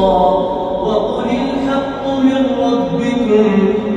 وقل الحق من ربكم.